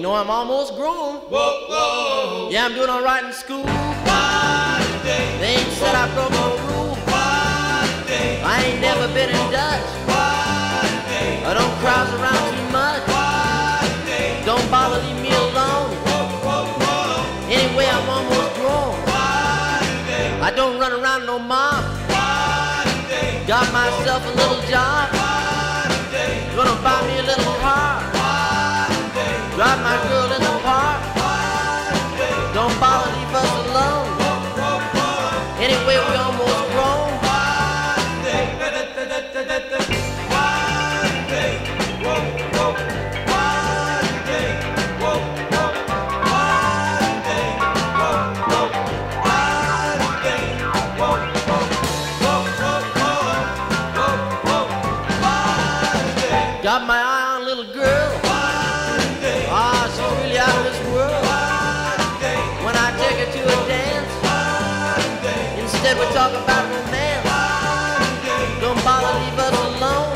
You know I'm almost grown. Whoa, whoa. Yeah, I'm doing all right in school. What a day. They ain't said I broke no rule. Day. I ain't never been in Dutch. Day. I don't crowd around too much. What a day. Don't bother leave me alone. Whoa, whoa, whoa. Anyway, I'm almost grown. What a day. I don't run around no mob. Day. Got myself a little job. What a day. Gonna buy We almost. Got my eye talk about. Don't bother leave us alone.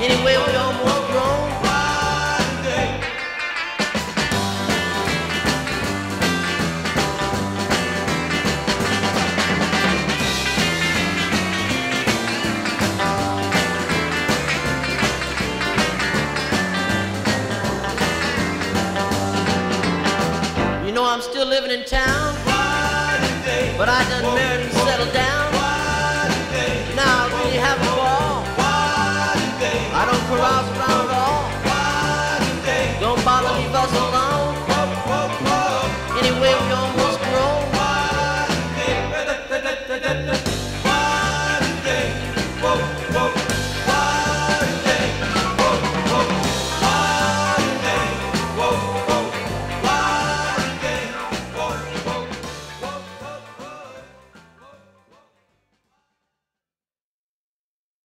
Anyway, we almost grown. You know I'm still living in town. But I done married and settled down. Now I really have a ball. I don't carouse around at all. Don't bother me, bustle.